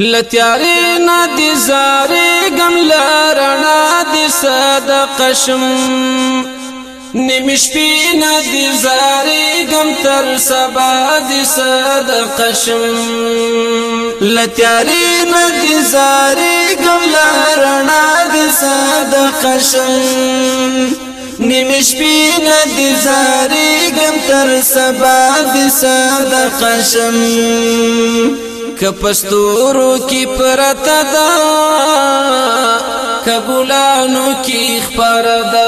لتیارې نه زاري قم لا رنا دي صدق شم نمش پی نه دي زارې غم تر سبا دي صدق شم لتیارې نه دي قم غم لارنا دي صدق شم نمش پی ندی زاري قم تر سبا دی صدق شم کپستورو کی پرتا دا کبولانو کی خپردا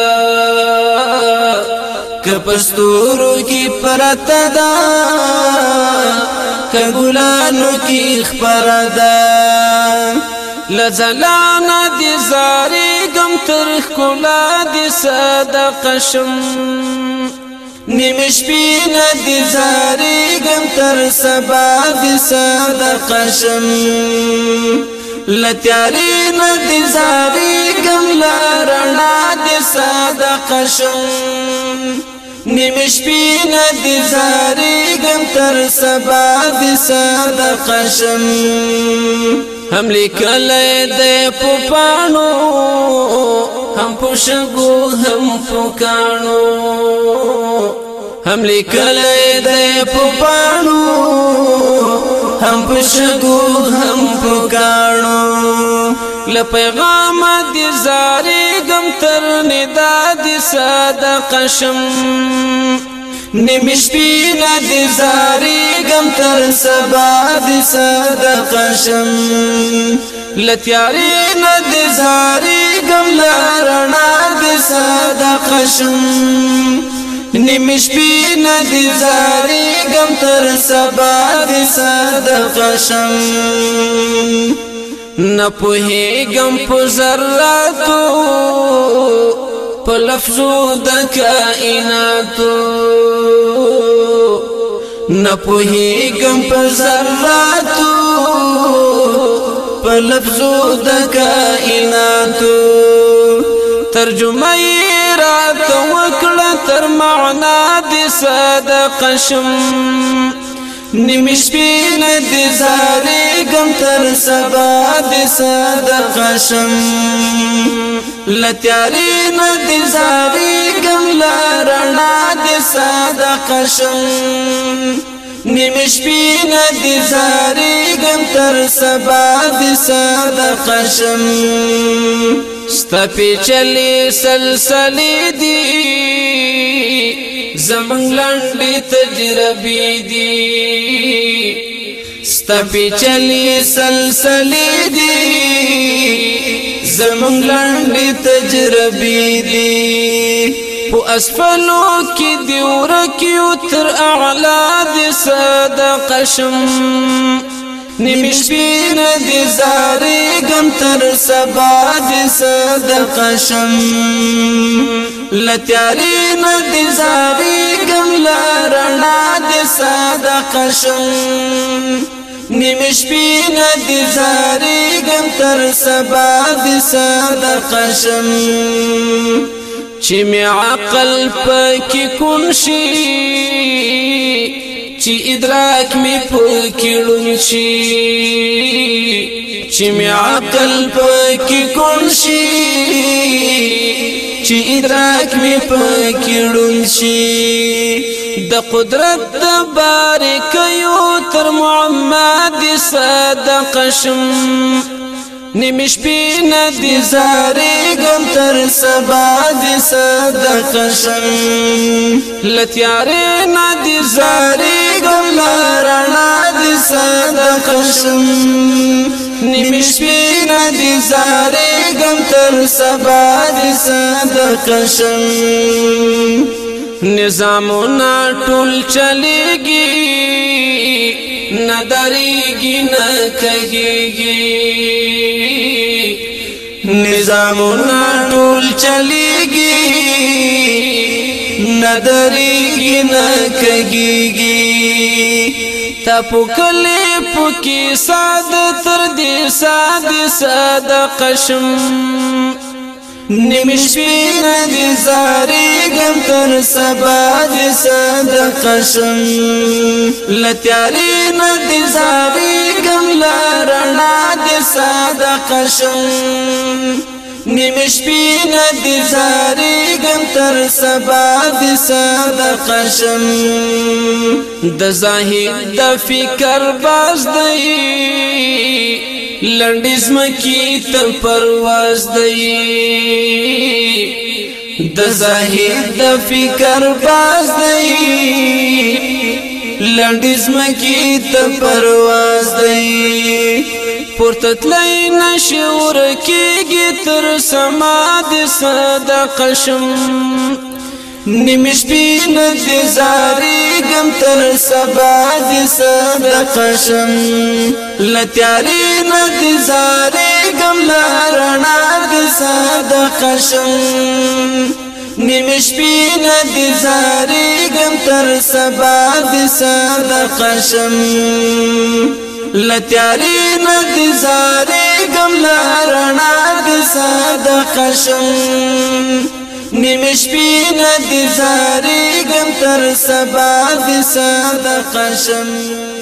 کپستورو کی پرتا دا کبولانو کی خپردا لزلانا دی زاری گم ترخ کلا دی صدق شم نیم شپی ندی زاری گم تر سبا دی صدق شم لتیاری ندی زاری گم لارنا دی صدق شم نیم شپی ندی زاری گم تر سبا دی صدق شم هم لیکلې د پپانو هم پښګو هم پکانو هم لیکلې د پپانو هم پښګو هم پکانو لپیغام دی زاری گم تر ندا دی صدق شم نمشپی ندی زاری گم تر سبا دی صدق شم لتیاری ندی زاری گم لارنا دی صدق شم نمشپی ندی زاری گم تر سبا دی صدق شم نپوهی گم پو ذراتو په لفظو د کائناتو نپوهیږم په ذراتو په لفظو د کائناتو ترجمه یې راته وکړه تر معنا دې صدقه شم نیم شپې نه دې زارېږم تر سبا دې صدقه شم له تیارې نه دې زارېږم رڼا دې صدقه شم نیمش پی ندی زاری گم تر سبا دی صدق شم ستا پی چلی سلسلی دی زمان لنڈی تجربی دی ستا پی چلی سلسلی دی زمان لنڈی تجربی دی په اسفلو کې دی ورکیو تر اعلا دی صدق شم نمش بین دی زاری گم تر سبا دی صدق شم لتیاری ندی زاری گم لرنا دی صدق شم نیمش بین دی زاری گم تر سبا دی صدق شم چې می عقل پکې کون شي چې ادراک می پکې لون شي چې می عقل پکې کون شي چې ادراک می پکې لون شي د قدرت د بارک یو تر محمد صدق شم نیمش پی ندی زاری گم تر سبا دی صدق شم لتیاری ندی زاری گم لارنا دی صدق شم نیمش پی ندی زاری گم تر سبا دی صدق شم نظامونا ټول چلیگی نداری کی نہ گی نظام نہ ٹول چلی نہ دری کی کہی گی تپ کلی پکی ساد دی ساد ساد قشم دی نداری گا تر سبا دې صدقه شم لتیارې نه دې زاوي ګملا رڼا دې صدقه شم نیمش پی ندی زاری گم تر سبا دی صدق شم د زاهد د فکر باز دی لندیز مکی تل پرواز دی د زاهد د فکر باز دی لندز مکی ته پرواز دی پورته تلای نشور کیږي تر سما د صدق شم نیمش بین د زاری غم تر سبا د صدق شم لتیاری نه د زاری غم لارنا د صدق شم نیم شپې نه دي زارېږم تر سبا دې صدقه شم له تیارې نه دي زارېږم له رڼا دې صدقه شم نیم شپی ندی زاریگم تر سبا دی صدقشم